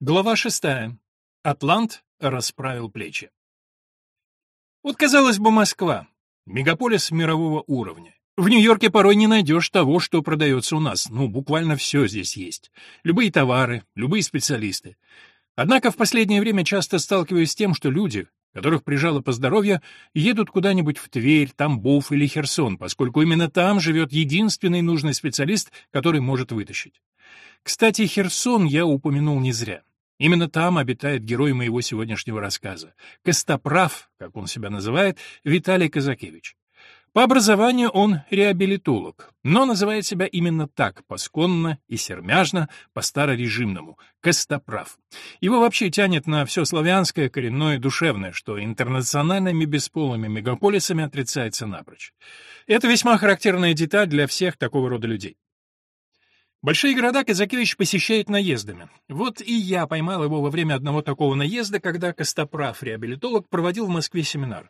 Глава шестая. Атлант расправил плечи. Вот, казалось бы, Москва. Мегаполис мирового уровня. В Нью-Йорке порой не найдешь того, что продается у нас. Ну, буквально все здесь есть. Любые товары, любые специалисты. Однако в последнее время часто сталкиваюсь с тем, что люди, которых прижало по здоровью, едут куда-нибудь в Тверь, Тамбов или Херсон, поскольку именно там живет единственный нужный специалист, который может вытащить. Кстати, Херсон я упомянул не зря. Именно там обитает герой моего сегодняшнего рассказа. Костоправ, как он себя называет, Виталий Казакевич. По образованию он реабилитолог, но называет себя именно так, посконно и сермяжно, по-старорежимному — Костоправ. Его вообще тянет на все славянское, коренное и душевное, что интернациональными бесполыми мегаполисами отрицается напрочь. Это весьма характерная деталь для всех такого рода людей. Большие города Казакевич посещает наездами. Вот и я поймал его во время одного такого наезда, когда Костоправ-реабилитолог проводил в Москве семинар.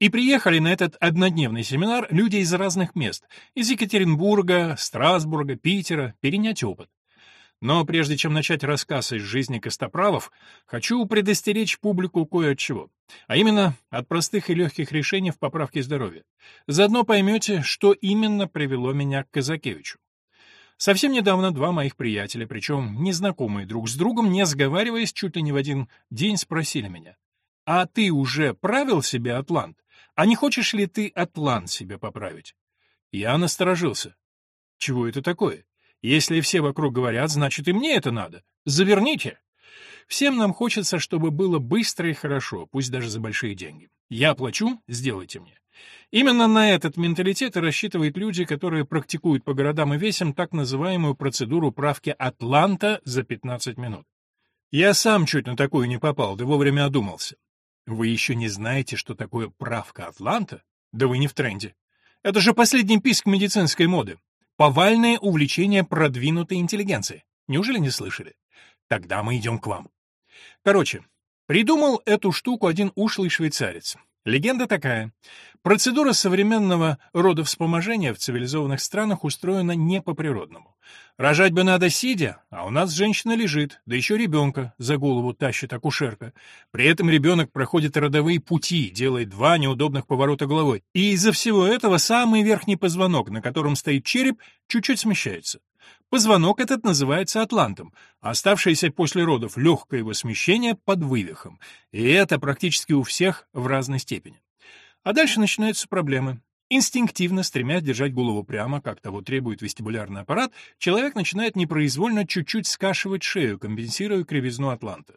И приехали на этот однодневный семинар люди из разных мест, из Екатеринбурга, Страсбурга, Питера, перенять опыт. Но прежде чем начать рассказ из жизни Костоправов, хочу предостеречь публику кое от чего. А именно, от простых и легких решений в поправке здоровья. Заодно поймете, что именно привело меня к Казакевичу. Совсем недавно два моих приятеля, причем незнакомые друг с другом, не сговариваясь, чуть ли не в один день спросили меня, «А ты уже правил себе атлант? А не хочешь ли ты атлант себе поправить?» Я насторожился. «Чего это такое? Если все вокруг говорят, значит и мне это надо. Заверните!» Всем нам хочется, чтобы было быстро и хорошо, пусть даже за большие деньги. Я плачу, сделайте мне. Именно на этот менталитет и рассчитывают люди, которые практикуют по городам и весям так называемую процедуру правки Атланта за 15 минут. Я сам чуть на такую не попал, да вовремя одумался. Вы еще не знаете, что такое правка Атланта? Да вы не в тренде. Это же последний писк медицинской моды. Повальное увлечение продвинутой интеллигенции. Неужели не слышали? Тогда мы идем к вам. Короче, придумал эту штуку один ушлый швейцарец. Легенда такая. Процедура современного родовспоможения в цивилизованных странах устроена не по-природному. Рожать бы надо сидя, а у нас женщина лежит, да еще ребенка за голову тащит акушерка. При этом ребенок проходит родовые пути, делает два неудобных поворота головой. И из-за всего этого самый верхний позвонок, на котором стоит череп, чуть-чуть смещается. Позвонок этот называется атлантом, оставшееся после родов легкое его смещение под вывихом. И это практически у всех в разной степени. А дальше начинаются проблемы. Инстинктивно, стремясь держать голову прямо, как того требует вестибулярный аппарат, человек начинает непроизвольно чуть-чуть скашивать шею, компенсируя кривизну атланта.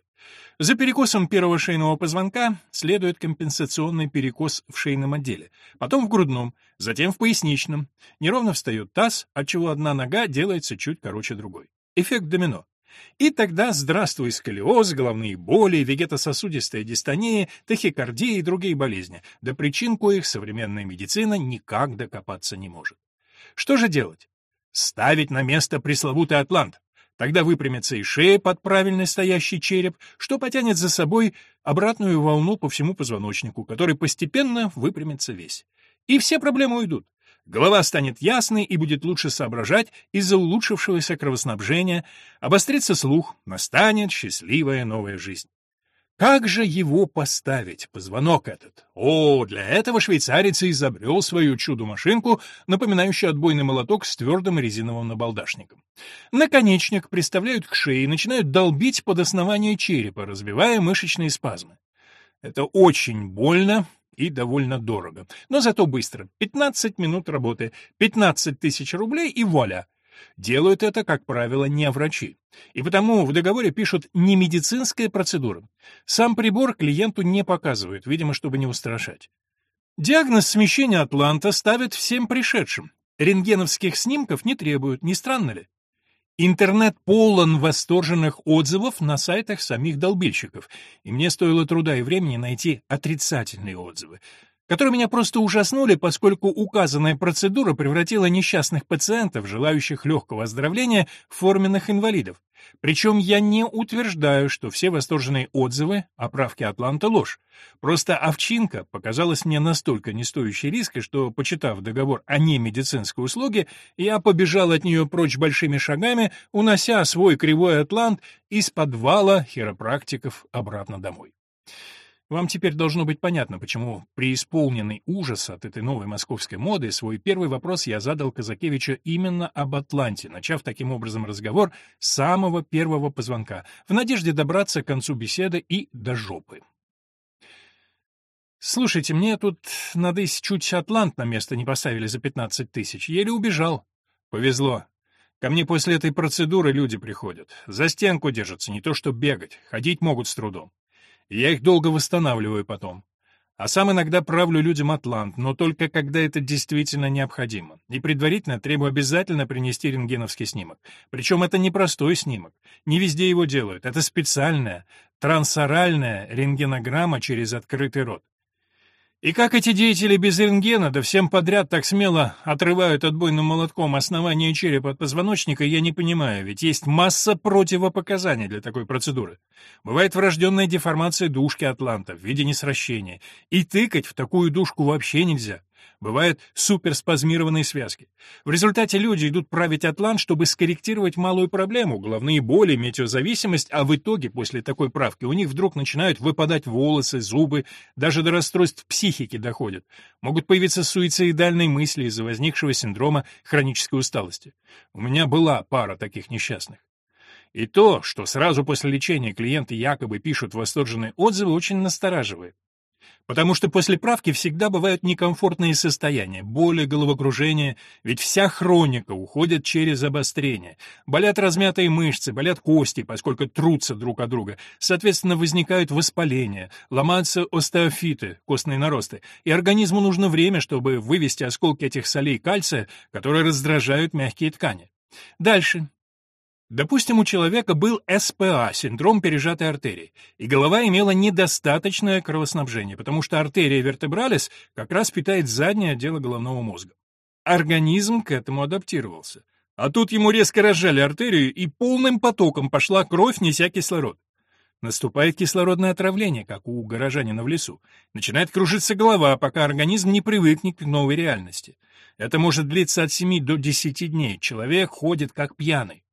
За перекосом первого шейного позвонка следует компенсационный перекос в шейном отделе, потом в грудном, затем в поясничном. Неровно встает таз, отчего одна нога делается чуть короче другой. Эффект домино. И тогда здравствуй сколиоз, головные боли, вегетососудистая дистония, тахикардия и другие болезни, до причин коих современная медицина никак докопаться не может. Что же делать? Ставить на место пресловутый атлант. Тогда выпрямится и шея под правильно стоящий череп, что потянет за собой обратную волну по всему позвоночнику, который постепенно выпрямится весь. И все проблемы уйдут. Голова станет ясной и будет лучше соображать из-за улучшившегося кровоснабжения, обострится слух, настанет счастливая новая жизнь. Как же его поставить, позвонок этот? О, для этого швейцарец изобрел свою чудо-машинку, напоминающую отбойный молоток с твердым резиновым набалдашником. Наконечник приставляют к шее и начинают долбить под основание черепа, разбивая мышечные спазмы. Это очень больно и довольно дорого, но зато быстро. 15 минут работы, 15 тысяч рублей и вуаля. Делают это, как правило, не врачи. И потому в договоре пишут «не медицинская процедура». Сам прибор клиенту не показывают, видимо, чтобы не устрашать. Диагноз смещения атланта ставят всем пришедшим. Рентгеновских снимков не требуют, не странно ли? Интернет полон восторженных отзывов на сайтах самих долбильщиков, и мне стоило труда и времени найти отрицательные отзывы. Которые меня просто ужаснули, поскольку указанная процедура превратила несчастных пациентов, желающих легкого оздоровления, в форменных инвалидов. Причем я не утверждаю, что все восторженные отзывы о правке Атланта — ложь. Просто овчинка показалась мне настолько не стоящей риска, что, почитав договор о немедицинской услуге, я побежал от нее прочь большими шагами, унося свой кривой Атлант из подвала хиропрактиков обратно домой. Вам теперь должно быть понятно, почему, преисполненный ужас от этой новой московской моды, свой первый вопрос я задал Казакевичу именно об Атланте, начав таким образом разговор с самого первого позвонка, в надежде добраться к концу беседы и до жопы. «Слушайте, мне тут надысь чуть Атлант на место не поставили за пятнадцать тысяч. Еле убежал. Повезло. Ко мне после этой процедуры люди приходят. За стенку держатся, не то что бегать. Ходить могут с трудом я их долго восстанавливаю потом. А сам иногда правлю людям атлант, но только когда это действительно необходимо. И предварительно требую обязательно принести рентгеновский снимок. Причем это не простой снимок. Не везде его делают. Это специальная, трансоральная рентгенограмма через открытый рот. И как эти деятели без рентгена, да всем подряд так смело отрывают отбойным молотком основание черепа от позвоночника, я не понимаю, ведь есть масса противопоказаний для такой процедуры. Бывает врожденная деформация дужки атланта в виде несращения, и тыкать в такую дужку вообще нельзя. Бывают суперспазмированные связки. В результате люди идут править атлант, чтобы скорректировать малую проблему, головные боли, метеозависимость, а в итоге после такой правки у них вдруг начинают выпадать волосы, зубы, даже до расстройств психики доходят. Могут появиться суицидальные мысли из-за возникшего синдрома хронической усталости. У меня была пара таких несчастных. И то, что сразу после лечения клиенты якобы пишут восторженные отзывы, очень настораживает. Потому что после правки всегда бывают некомфортные состояния, боли, головокружение, ведь вся хроника уходит через обострение. Болят размятые мышцы, болят кости, поскольку трутся друг от друга. Соответственно, возникают воспаления, ломаются остеофиты, костные наросты, и организму нужно время, чтобы вывести осколки этих солей кальция, которые раздражают мягкие ткани. Дальше. Допустим, у человека был СПА, синдром пережатой артерии, и голова имела недостаточное кровоснабжение, потому что артерия вертебралис как раз питает заднее отдело головного мозга. Организм к этому адаптировался. А тут ему резко разжали артерию, и полным потоком пошла кровь, неся кислород. Наступает кислородное отравление, как у горожанина в лесу. Начинает кружиться голова, пока организм не привыкнет к новой реальности. Это может длиться от 7 до 10 дней. Человек ходит как пьяный.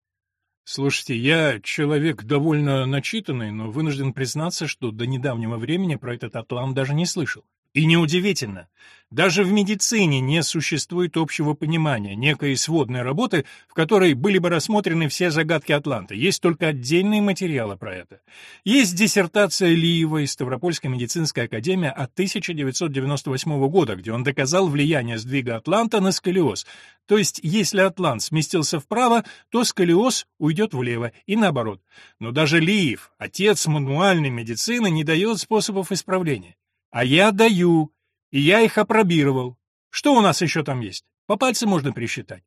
Слушайте, я человек довольно начитанный, но вынужден признаться, что до недавнего времени про этот атлант даже не слышал. И неудивительно. Даже в медицине не существует общего понимания, некой сводной работы, в которой были бы рассмотрены все загадки Атланта. Есть только отдельные материалы про это. Есть диссертация Лиева из Ставропольской медицинской академии от 1998 года, где он доказал влияние сдвига Атланта на сколиоз. То есть, если Атлант сместился вправо, то сколиоз уйдет влево, и наоборот. Но даже Лиев, отец мануальной медицины, не дает способов исправления. А я даю, и я их опробировал. Что у нас еще там есть? По пальцам можно пересчитать.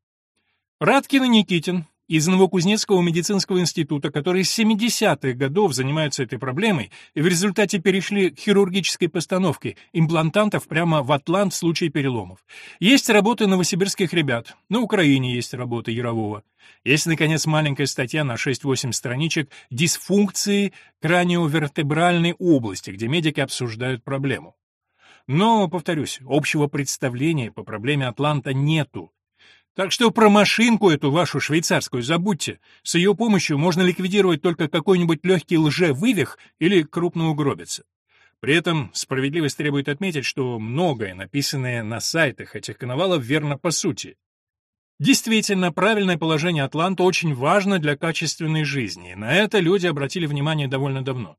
Радкин и Никитин из Новокузнецкого медицинского института, которые с 70-х годов занимаются этой проблемой и в результате перешли к хирургической постановке имплантантов прямо в атлант в случае переломов. Есть работы новосибирских ребят, на Украине есть работы Ярового. Есть, наконец, маленькая статья на 6-8 страничек «Дисфункции краниовертебральной области», где медики обсуждают проблему. Но, повторюсь, общего представления по проблеме Атланта нету. Так что про машинку эту вашу швейцарскую забудьте. С ее помощью можно ликвидировать только какой-нибудь легкий лжевывих или крупную угробицу. При этом справедливость требует отметить, что многое, написанное на сайтах этих коновалов, верно по сути. Действительно, правильное положение Атланта очень важно для качественной жизни, на это люди обратили внимание довольно давно.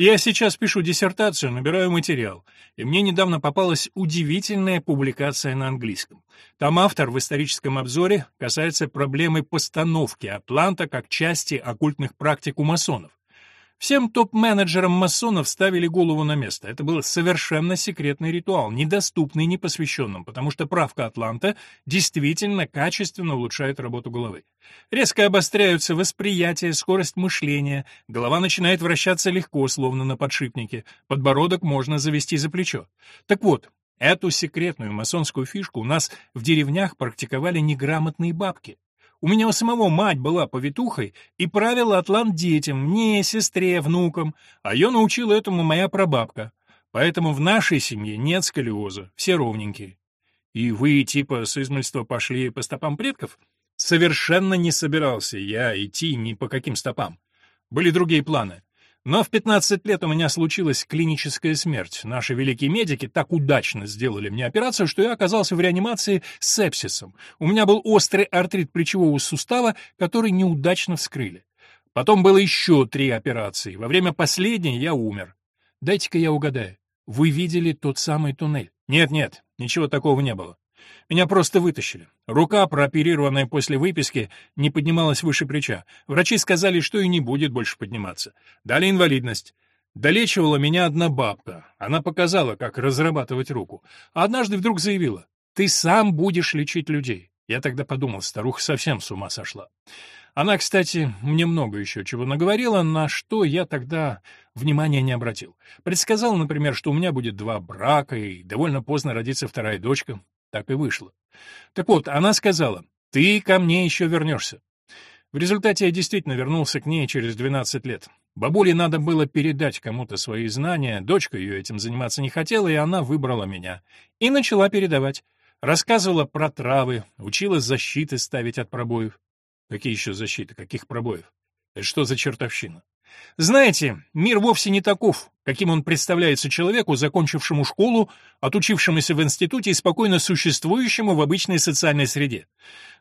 Я сейчас пишу диссертацию, набираю материал, и мне недавно попалась удивительная публикация на английском. Там автор в историческом обзоре касается проблемы постановки Атланта как части оккультных практик у масонов. Всем топ-менеджерам масонов ставили голову на место. Это был совершенно секретный ритуал, недоступный непосвященным, потому что правка Атланта действительно качественно улучшает работу головы. Резко обостряются восприятие, скорость мышления, голова начинает вращаться легко, словно на подшипнике, подбородок можно завести за плечо. Так вот, Эту секретную масонскую фишку у нас в деревнях практиковали неграмотные бабки. У меня у самого мать была повитухой и правила атлант детям, мне, сестре, внукам, а ее научила этому моя прабабка. Поэтому в нашей семье нет сколиоза, все ровненькие. И вы, типа, с измольства пошли по стопам предков? Совершенно не собирался я идти ни по каким стопам. Были другие планы. Но в 15 лет у меня случилась клиническая смерть. Наши великие медики так удачно сделали мне операцию, что я оказался в реанимации с сепсисом. У меня был острый артрит плечевого сустава, который неудачно вскрыли. Потом было еще три операции. Во время последней я умер. Дайте-ка я угадаю. Вы видели тот самый туннель? Нет-нет, ничего такого не было. Меня просто вытащили. Рука, прооперированная после выписки, не поднималась выше плеча. Врачи сказали, что и не будет больше подниматься. Дали инвалидность. Долечивала меня одна бабка. Она показала, как разрабатывать руку. А однажды вдруг заявила, «Ты сам будешь лечить людей». Я тогда подумал, старуха совсем с ума сошла. Она, кстати, мне много еще чего наговорила, на что я тогда внимания не обратил. Предсказала, например, что у меня будет два брака и довольно поздно родится вторая дочка. Так и вышло. Так вот, она сказала, «Ты ко мне еще вернешься». В результате я действительно вернулся к ней через 12 лет. Бабуле надо было передать кому-то свои знания, дочка ее этим заниматься не хотела, и она выбрала меня. И начала передавать. Рассказывала про травы, учила защиты ставить от пробоев. Какие еще защиты, каких пробоев? Это что за чертовщина? Знаете, мир вовсе не таков, каким он представляется человеку, закончившему школу, отучившемуся в институте и спокойно существующему в обычной социальной среде.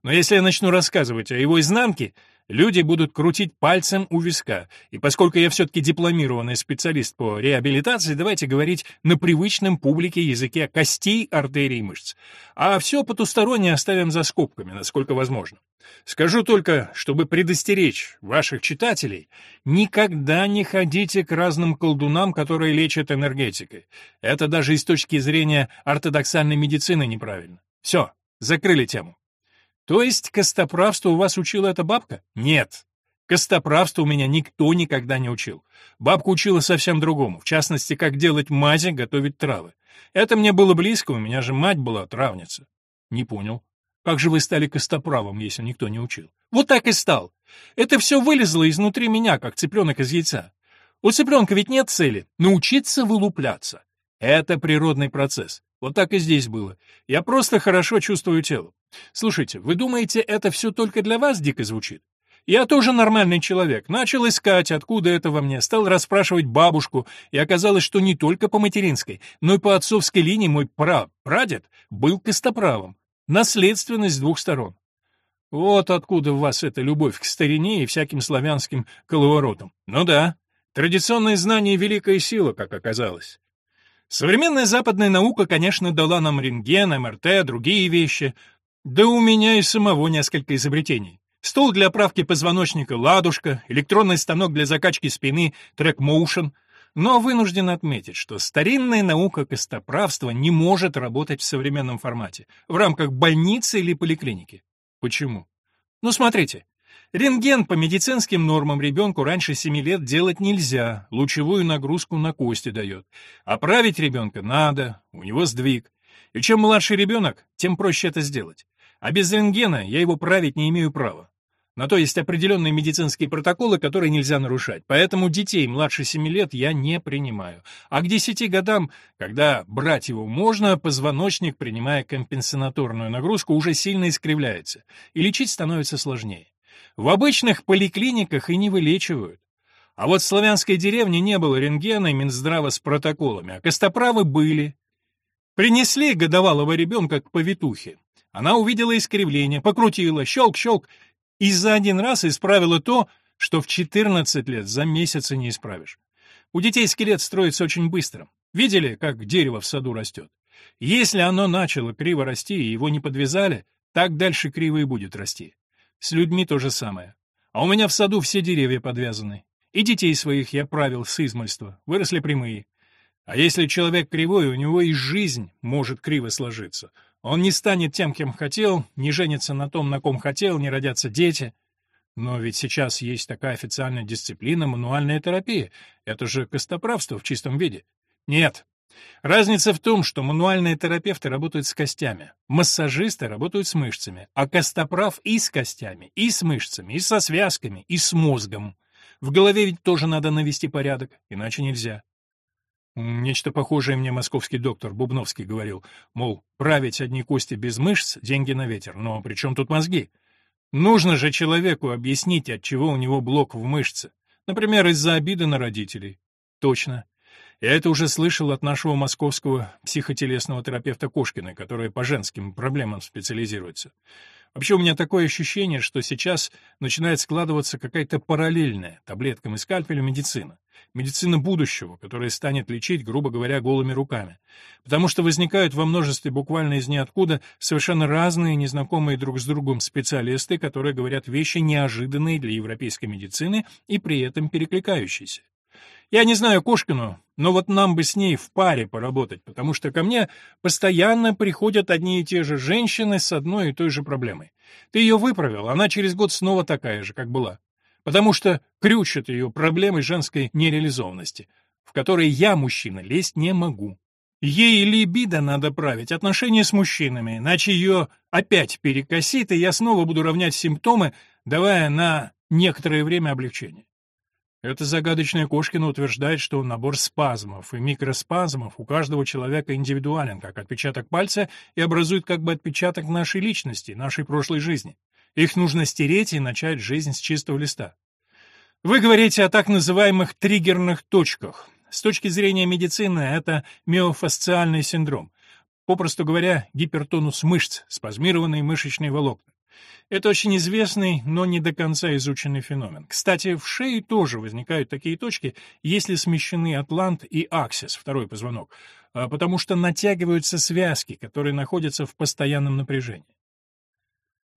Но если я начну рассказывать о его изнанке, люди будут крутить пальцем у виска. И поскольку я все-таки дипломированный специалист по реабилитации, давайте говорить на привычном публике языке костей, артерий и мышц. А все потустороннее оставим за скобками, насколько возможно. Скажу только, чтобы предостеречь ваших читателей, никогда не ходите к разным колдунам, которые лечат энергетикой. Это даже из точки зрения ортодоксальной медицины неправильно. Все, закрыли тему. То есть костоправство у вас учила эта бабка? Нет. Костоправство у меня никто никогда не учил. Бабка учила совсем другому, в частности, как делать мази, готовить травы. Это мне было близко, у меня же мать была травница. Не понял. Как же вы стали костоправом, если никто не учил? Вот так и стал. Это все вылезло изнутри меня, как цыпленок из яйца. У цыпленка ведь нет цели — научиться вылупляться. Это природный процесс. Вот так и здесь было. Я просто хорошо чувствую тело. Слушайте, вы думаете, это все только для вас дико звучит? Я тоже нормальный человек. Начал искать, откуда это во мне. Стал расспрашивать бабушку, и оказалось, что не только по материнской, но и по отцовской линии мой пра-прадед был костоправом. Наследственность с двух сторон. Вот откуда в вас эта любовь к старине и всяким славянским коловоротам. Ну да, традиционные знания — великая сила, как оказалось. Современная западная наука, конечно, дала нам рентген, МРТ, другие вещи. Да у меня и самого несколько изобретений. Стол для правки позвоночника «Ладушка», электронный станок для закачки спины «Трек Motion». Но вынужден отметить, что старинная наука костоправства не может работать в современном формате, в рамках больницы или поликлиники. Почему? Ну, смотрите, Рентген по медицинским нормам ребенку раньше 7 лет делать нельзя, лучевую нагрузку на кости дает. Оправить ребенка надо, у него сдвиг. И чем младше ребенок, тем проще это сделать. А без рентгена я его править не имею права. На то есть определенные медицинские протоколы, которые нельзя нарушать. Поэтому детей младше 7 лет я не принимаю. А к 10 годам, когда брать его можно, позвоночник, принимая компенсаторную нагрузку, уже сильно искривляется, и лечить становится сложнее. В обычных поликлиниках и не вылечивают. А вот в славянской деревне не было рентгена и Минздрава с протоколами, а костоправы были. Принесли годовалого ребенка к повитухе. Она увидела искривление, покрутила, щелк-щелк, и за один раз исправила то, что в 14 лет за месяц не исправишь. У детей скелет строится очень быстро. Видели, как дерево в саду растет? Если оно начало криво расти и его не подвязали, так дальше криво и будет расти. С людьми то же самое. А у меня в саду все деревья подвязаны. И детей своих я правил с измольства, выросли прямые. А если человек кривой, у него и жизнь может криво сложиться. Он не станет тем, кем хотел, не женится на том, на ком хотел, не родятся дети. Но ведь сейчас есть такая официальная дисциплина — мануальная терапия. Это же костоправство в чистом виде. Нет, Разница в том, что мануальные терапевты работают с костями, массажисты работают с мышцами, а костоправ и с костями, и с мышцами, и со связками, и с мозгом. В голове ведь тоже надо навести порядок, иначе нельзя. Нечто похожее мне московский доктор Бубновский говорил, мол, править одни кости без мышц — деньги на ветер, но при чем тут мозги? Нужно же человеку объяснить, от чего у него блок в мышце. Например, из-за обиды на родителей. Точно. Я это уже слышал от нашего московского психотелесного терапевта Кошкина, который по женским проблемам специализируется. Вообще у меня такое ощущение, что сейчас начинает складываться какая-то параллельная таблеткам и скальпелю медицина. Медицина будущего, которая станет лечить, грубо говоря, голыми руками. Потому что возникают во множестве буквально из ниоткуда совершенно разные, незнакомые друг с другом специалисты, которые говорят вещи неожиданные для европейской медицины и при этом перекликающиеся. Я не знаю Кошкину, но вот нам бы с ней в паре поработать, потому что ко мне постоянно приходят одни и те же женщины с одной и той же проблемой. Ты ее выправил, она через год снова такая же, как была. Потому что крючат ее проблемой женской нереализованности, в которой я, мужчина, лезть не могу. Ей либидо надо править, отношения с мужчинами, иначе ее опять перекосит, и я снова буду равнять симптомы, давая на некоторое время облегчение. Эта загадочная Кошкина утверждает, что набор спазмов и микроспазмов у каждого человека индивидуален, как отпечаток пальца, и образует как бы отпечаток нашей личности, нашей прошлой жизни. Их нужно стереть и начать жизнь с чистого листа. Вы говорите о так называемых триггерных точках. С точки зрения медицины это миофасциальный синдром. Попросту говоря, гипертонус мышц, спазмированные мышечные волокна. Это очень известный, но не до конца изученный феномен. Кстати, в шее тоже возникают такие точки, если смещены атлант и аксис, второй позвонок, а, потому что натягиваются связки, которые находятся в постоянном напряжении.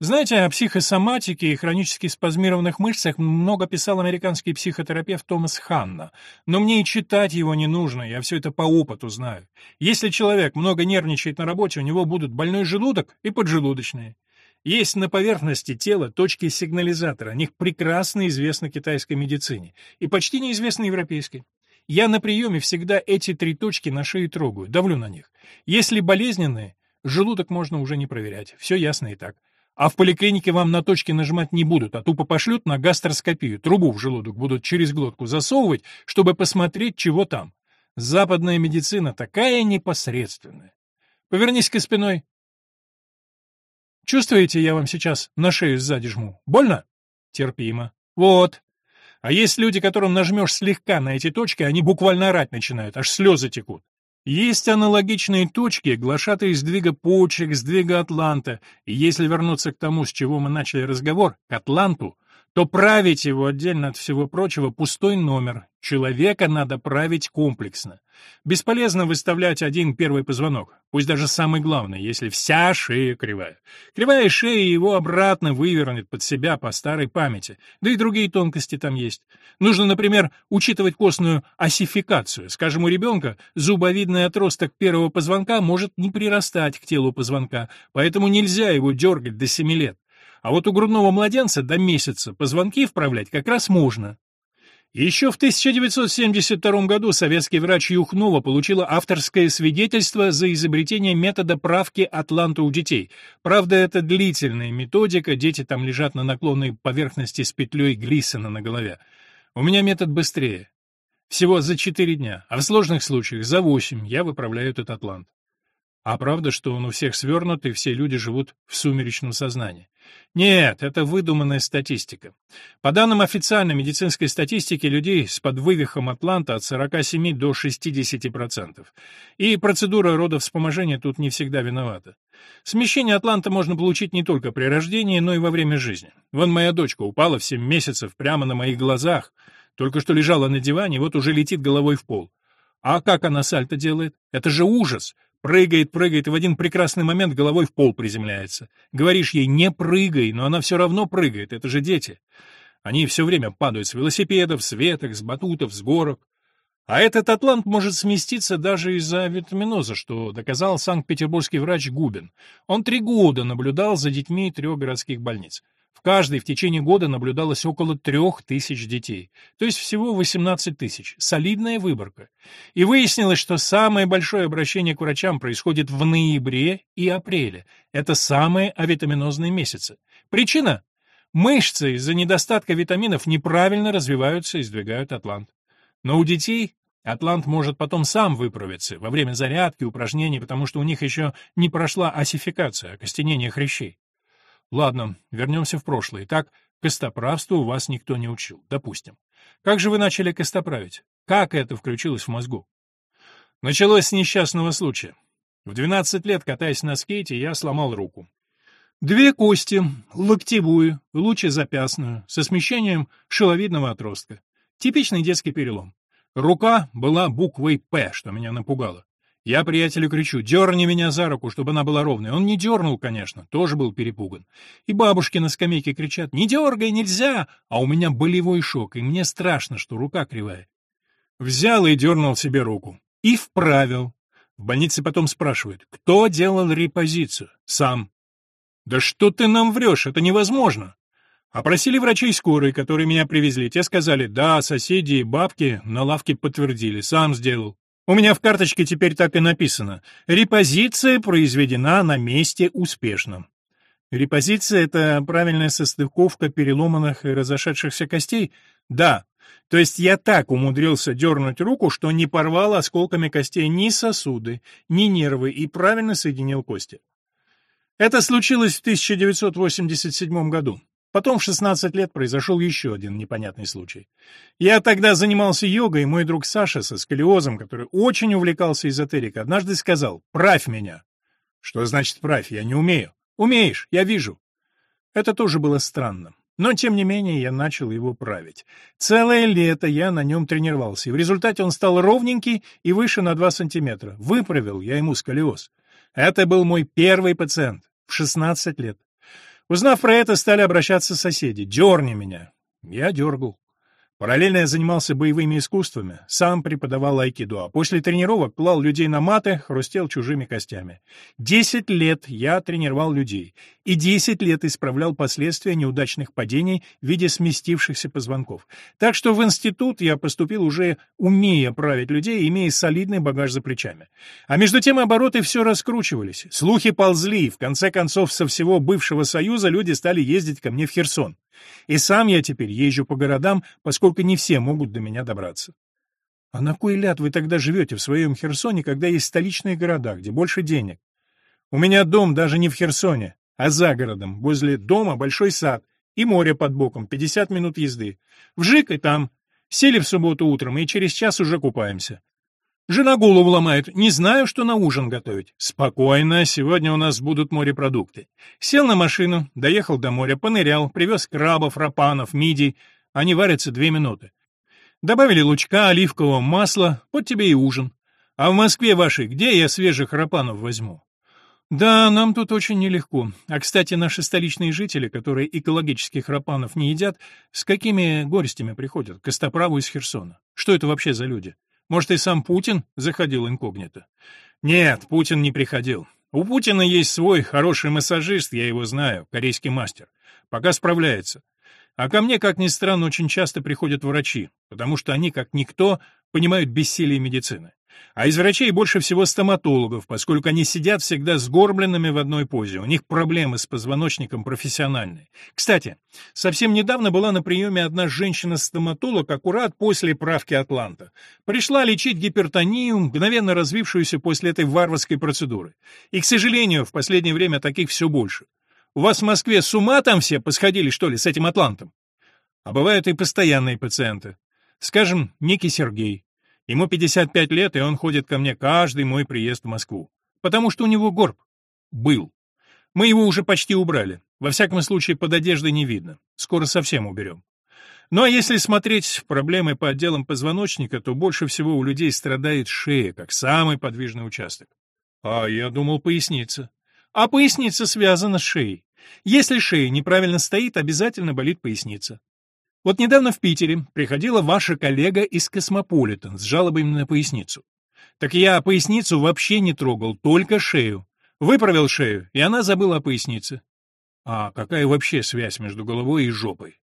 Знаете, о психосоматике и хронически спазмированных мышцах много писал американский психотерапевт Томас Ханна, но мне и читать его не нужно, я все это по опыту знаю. Если человек много нервничает на работе, у него будут больной желудок и поджелудочные. Есть на поверхности тела точки сигнализатора, о них прекрасно известно китайской медицине и почти неизвестно европейской. Я на приеме всегда эти три точки на шее трогаю, давлю на них. Если болезненные, желудок можно уже не проверять, все ясно и так. А в поликлинике вам на точки нажимать не будут, а тупо пошлют на гастроскопию, трубу в желудок будут через глотку засовывать, чтобы посмотреть, чего там. Западная медицина такая непосредственная. Повернись-ка спиной, Чувствуете, я вам сейчас на шею сзади жму? Больно? Терпимо. Вот. А есть люди, которым нажмешь слегка на эти точки, они буквально орать начинают, аж слезы текут. Есть аналогичные точки, глашатые сдвига почек, сдвига атланта, и если вернуться к тому, с чего мы начали разговор, к атланту, то править его отдельно от всего прочего пустой номер. Человека надо править комплексно. Бесполезно выставлять один первый позвонок, пусть даже самый главный, если вся шея кривая. Кривая шея его обратно вывернет под себя по старой памяти, да и другие тонкости там есть. Нужно, например, учитывать костную осификацию. Скажем, у ребенка зубовидный отросток первого позвонка может не прирастать к телу позвонка, поэтому нельзя его дергать до 7 лет. А вот у грудного младенца до месяца позвонки вправлять как раз можно. Еще в 1972 году советский врач Юхнова получила авторское свидетельство за изобретение метода правки атланта у детей. Правда, это длительная методика, дети там лежат на наклонной поверхности с петлей Глисона на голове. У меня метод быстрее. Всего за 4 дня, а в сложных случаях за 8 я выправляю этот атлант. А правда, что он у всех свернут, и все люди живут в сумеречном сознании? Нет, это выдуманная статистика. По данным официальной медицинской статистики, людей с подвывихом атланта от 47 до 60%. И процедура родовспоможения тут не всегда виновата. Смещение атланта можно получить не только при рождении, но и во время жизни. Вон моя дочка упала в 7 месяцев прямо на моих глазах. Только что лежала на диване, вот уже летит головой в пол. А как она сальто делает? Это же ужас! Прыгает, прыгает и в один прекрасный момент головой в пол приземляется. Говоришь ей «не прыгай», но она все равно прыгает, это же дети. Они все время падают с велосипедов, с веток, с батутов, с горок. А этот атлант может сместиться даже из-за витаминоза, что доказал санкт-петербургский врач Губин. Он три года наблюдал за детьми трех городских больниц. В каждой в течение года наблюдалось около трех тысяч детей, то есть всего 18 тысяч. Солидная выборка. И выяснилось, что самое большое обращение к врачам происходит в ноябре и апреле. Это самые авитаминозные месяцы. Причина? Мышцы из-за недостатка витаминов неправильно развиваются и сдвигают атлант. Но у детей атлант может потом сам выправиться во время зарядки, упражнений, потому что у них еще не прошла осификация, окостенение хрящей. Ладно, вернемся в прошлое. Итак, костоправству вас никто не учил, допустим. Как же вы начали костоправить? Как это включилось в мозгу? Началось с несчастного случая. В 12 лет, катаясь на скейте, я сломал руку. Две кости, локтевую, лучезапястную, со смещением шиловидного отростка. Типичный детский перелом. Рука была буквой «П», что меня напугало. Я приятелю кричу, дерни меня за руку, чтобы она была ровной. Он не дернул, конечно, тоже был перепуган. И бабушки на скамейке кричат, не дергай, нельзя! А у меня болевой шок, и мне страшно, что рука кривая. Взял и дернул себе руку. И вправил. В больнице потом спрашивают, кто делал репозицию? Сам. Да что ты нам врешь, это невозможно. Опросили врачей скорой, которые меня привезли. Те сказали, да, соседи и бабки на лавке подтвердили, сам сделал. У меня в карточке теперь так и написано. Репозиция произведена на месте успешно. Репозиция — это правильная состыковка переломанных и разошедшихся костей? Да. То есть я так умудрился дернуть руку, что не порвал осколками костей ни сосуды, ни нервы и правильно соединил кости. Это случилось в 1987 году. Потом в 16 лет произошел еще один непонятный случай. Я тогда занимался йогой, и мой друг Саша со сколиозом, который очень увлекался эзотерикой, однажды сказал «Правь меня». Что значит «правь»? Я не умею. Умеешь, я вижу. Это тоже было странно. Но, тем не менее, я начал его править. Целое лето я на нем тренировался, и в результате он стал ровненький и выше на 2 сантиметра. Выправил я ему сколиоз. Это был мой первый пациент в 16 лет. Узнав про это, стали обращаться соседи. «Дерни меня!» Я дергал. Параллельно я занимался боевыми искусствами, сам преподавал айкидо, а после тренировок клал людей на маты, хрустел чужими костями. Десять лет я тренировал людей, и десять лет исправлял последствия неудачных падений в виде сместившихся позвонков. Так что в институт я поступил уже умея править людей, имея солидный багаж за плечами. А между тем обороты все раскручивались, слухи ползли, и в конце концов со всего бывшего Союза люди стали ездить ко мне в Херсон. И сам я теперь езжу по городам, поскольку не все могут до меня добраться. А на кой ляд вы тогда живете в своем Херсоне, когда есть столичные города, где больше денег? У меня дом даже не в Херсоне, а за городом. Возле дома большой сад и море под боком, 50 минут езды. Вжик и там. Сели в субботу утром и через час уже купаемся. Жена голову ломает. Не знаю, что на ужин готовить. Спокойно, сегодня у нас будут морепродукты. Сел на машину, доехал до моря, понырял, привез крабов, рапанов, мидий. Они варятся две минуты. Добавили лучка, оливкового масла, вот тебе и ужин. А в Москве вашей где я свежих рапанов возьму? Да, нам тут очень нелегко. А, кстати, наши столичные жители, которые экологических рапанов не едят, с какими горестями приходят Костоправу из Херсона? Что это вообще за люди? Может, и сам Путин заходил инкогнито? Нет, Путин не приходил. У Путина есть свой хороший массажист, я его знаю, корейский мастер. Пока справляется. А ко мне, как ни странно, очень часто приходят врачи, потому что они, как никто, понимают бессилие медицины. А из врачей больше всего стоматологов, поскольку они сидят всегда сгорбленными в одной позе. У них проблемы с позвоночником профессиональные. Кстати, совсем недавно была на приеме одна женщина-стоматолог аккурат после правки Атланта. Пришла лечить гипертонию, мгновенно развившуюся после этой варварской процедуры. И, к сожалению, в последнее время таких все больше. У вас в Москве с ума там все посходили, что ли, с этим Атлантом? А бывают и постоянные пациенты. Скажем, некий Сергей. Ему 55 лет, и он ходит ко мне каждый мой приезд в Москву. Потому что у него горб. Был. Мы его уже почти убрали. Во всяком случае, под одеждой не видно. Скоро совсем уберем. Ну а если смотреть проблемы по отделам позвоночника, то больше всего у людей страдает шея, как самый подвижный участок. А я думал, поясница. А поясница связана с шеей. Если шея неправильно стоит, обязательно болит поясница. Вот недавно в Питере приходила ваша коллега из Космополитен с жалобами на поясницу. Так я поясницу вообще не трогал, только шею. Выправил шею, и она забыла о пояснице. А какая вообще связь между головой и жопой?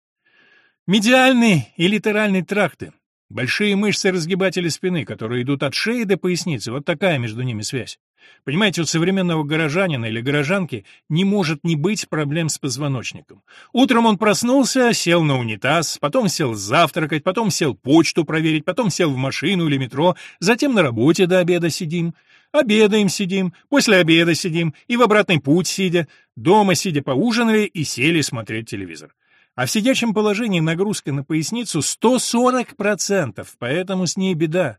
Медиальный и латеральный тракты. Большие мышцы разгибателя спины, которые идут от шеи до поясницы. Вот такая между ними связь. Понимаете, у современного горожанина или горожанки не может не быть проблем с позвоночником. Утром он проснулся, сел на унитаз, потом сел завтракать, потом сел почту проверить, потом сел в машину или метро, затем на работе до обеда сидим. Обедаем сидим, после обеда сидим, и в обратный путь сидя, дома сидя поужинали и сели смотреть телевизор. А в сидячем положении нагрузка на поясницу 140%, поэтому с ней беда.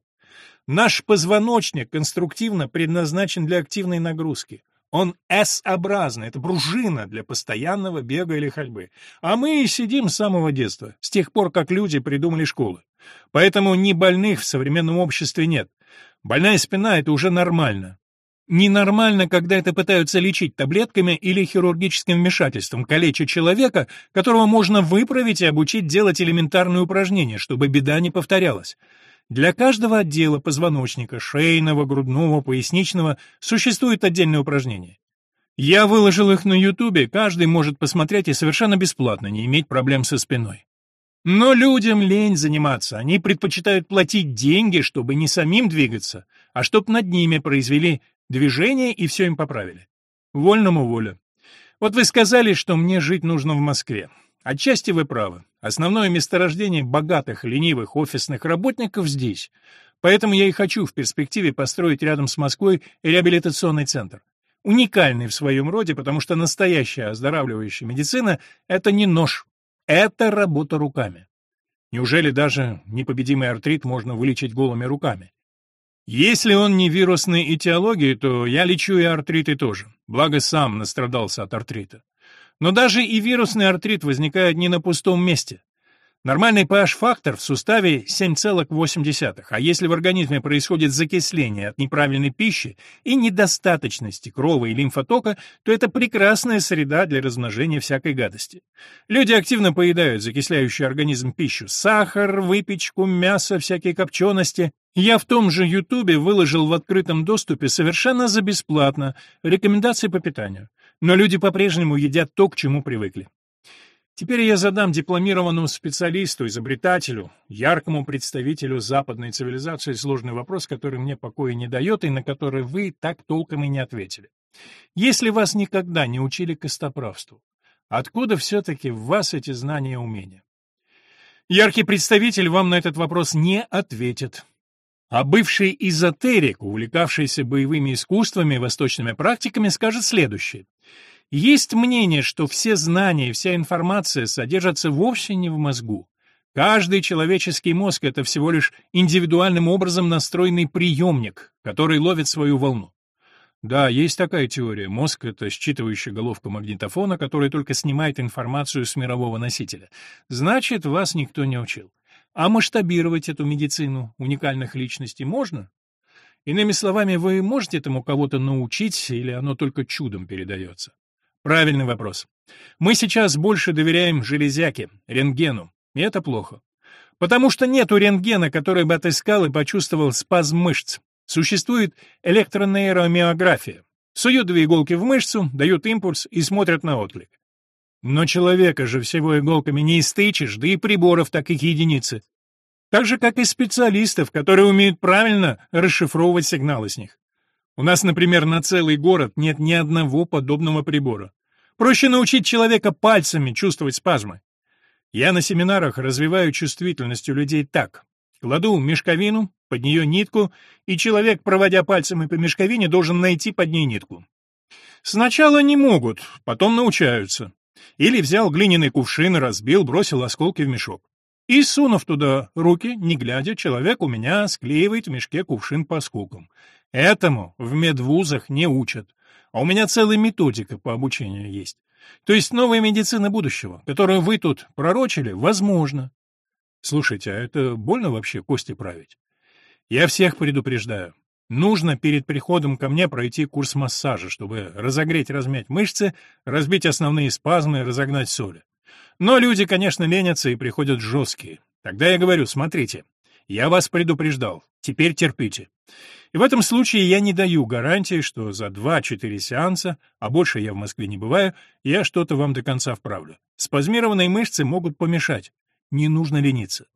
Наш позвоночник конструктивно предназначен для активной нагрузки. Он S-образный, это пружина для постоянного бега или ходьбы. А мы сидим с самого детства, с тех пор, как люди придумали школы. Поэтому ни больных в современном обществе нет. Больная спина — это уже нормально. Ненормально, когда это пытаются лечить таблетками или хирургическим вмешательством, калеча человека, которого можно выправить и обучить делать элементарные упражнения, чтобы беда не повторялась. Для каждого отдела позвоночника, шейного, грудного, поясничного, существует отдельное упражнение. Я выложил их на Ютубе, каждый может посмотреть и совершенно бесплатно не иметь проблем со спиной. Но людям лень заниматься, они предпочитают платить деньги, чтобы не самим двигаться, а чтобы над ними произвели движение и все им поправили. Вольному воля. Вот вы сказали, что мне жить нужно в Москве. Отчасти вы правы. Основное месторождение богатых, ленивых офисных работников здесь. Поэтому я и хочу в перспективе построить рядом с Москвой реабилитационный центр. Уникальный в своем роде, потому что настоящая оздоравливающая медицина — это не нож, это работа руками. Неужели даже непобедимый артрит можно вылечить голыми руками? Если он не вирусной этиологии, то я лечу и артриты тоже. Благо сам настрадался от артрита. Но даже и вирусный артрит возникает не на пустом месте. Нормальный pH-фактор в суставе 7,8, а если в организме происходит закисление от неправильной пищи и недостаточности крови и лимфотока, то это прекрасная среда для размножения всякой гадости. Люди активно поедают закисляющую организм пищу, сахар, выпечку, мясо, всякие копчености. Я в том же Ютубе выложил в открытом доступе совершенно за бесплатно рекомендации по питанию. Но люди по-прежнему едят то, к чему привыкли. Теперь я задам дипломированному специалисту, изобретателю, яркому представителю западной цивилизации сложный вопрос, который мне покоя не дает и на который вы так толком и не ответили. Если вас никогда не учили костоправству, откуда все-таки в вас эти знания и умения? Яркий представитель вам на этот вопрос не ответит. А бывший эзотерик, увлекавшийся боевыми искусствами и восточными практиками, скажет следующее. Есть мнение, что все знания вся информация содержатся вовсе не в мозгу. Каждый человеческий мозг — это всего лишь индивидуальным образом настроенный приемник, который ловит свою волну. Да, есть такая теория. Мозг — это считывающая головка магнитофона, которая только снимает информацию с мирового носителя. Значит, вас никто не учил. А масштабировать эту медицину уникальных личностей можно? Иными словами, вы можете этому кого-то научить, или оно только чудом передается? Правильный вопрос. Мы сейчас больше доверяем железяке, рентгену, и это плохо. Потому что нету рентгена, который бы отыскал и почувствовал спазм мышц. Существует электронейромиография. Суют две иголки в мышцу, дают импульс и смотрят на отклик. Но человека же всего иголками не истычишь, да и приборов таких единицы. Так же, как и специалистов, которые умеют правильно расшифровывать сигналы с них. У нас, например, на целый город нет ни одного подобного прибора. Проще научить человека пальцами чувствовать спазмы. Я на семинарах развиваю чувствительность у людей так. Кладу мешковину, под нее нитку, и человек, проводя пальцами по мешковине, должен найти под ней нитку. Сначала не могут, потом научаются. Или взял глиняный кувшин, разбил, бросил осколки в мешок. И, сунув туда руки, не глядя, человек у меня склеивает в мешке кувшин по скукам. Этому в медвузах не учат. А у меня целая методика по обучению есть. То есть новая медицина будущего, которую вы тут пророчили, возможно. Слушайте, а это больно вообще кости править? Я всех предупреждаю. Нужно перед приходом ко мне пройти курс массажа, чтобы разогреть, размять мышцы, разбить основные спазмы разогнать соли. Но люди, конечно, ленятся и приходят жесткие. Тогда я говорю, смотрите, я вас предупреждал. Теперь терпите. И в этом случае я не даю гарантии, что за 2-4 сеанса, а больше я в Москве не бываю, я что-то вам до конца вправлю. Спазмированные мышцы могут помешать. Не нужно лениться.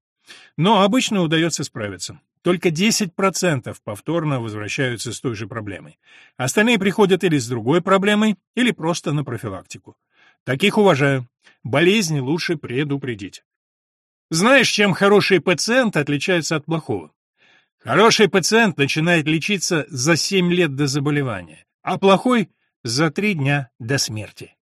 Но обычно удается справиться. Только 10% повторно возвращаются с той же проблемой. Остальные приходят или с другой проблемой, или просто на профилактику. Таких уважаю. Болезни лучше предупредить. Знаешь, чем хороший пациент отличается от плохого? Хороший пациент начинает лечиться за 7 лет до заболевания, а плохой — за 3 дня до смерти.